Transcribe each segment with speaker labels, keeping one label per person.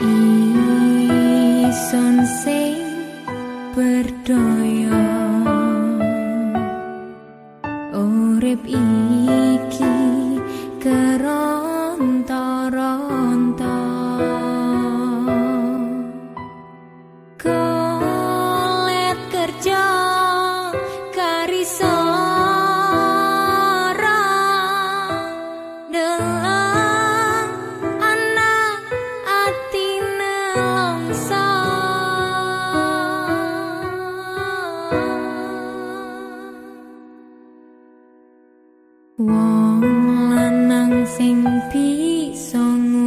Speaker 1: 一。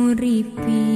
Speaker 1: Nguripi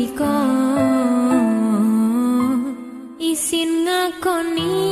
Speaker 1: mriko isin ngakoni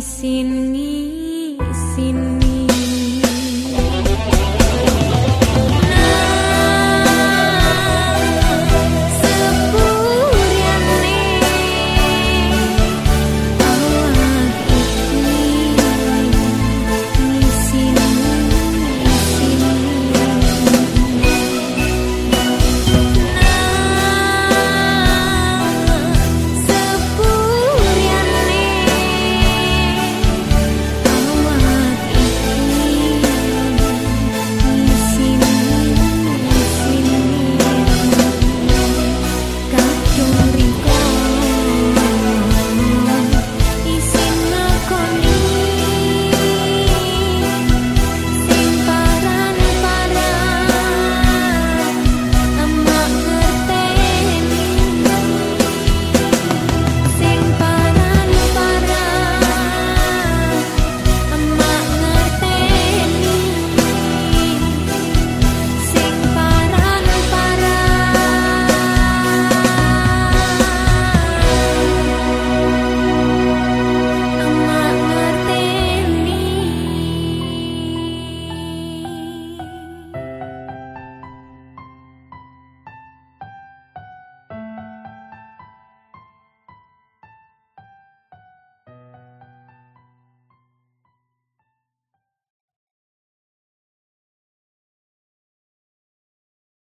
Speaker 1: xin nghĩ xin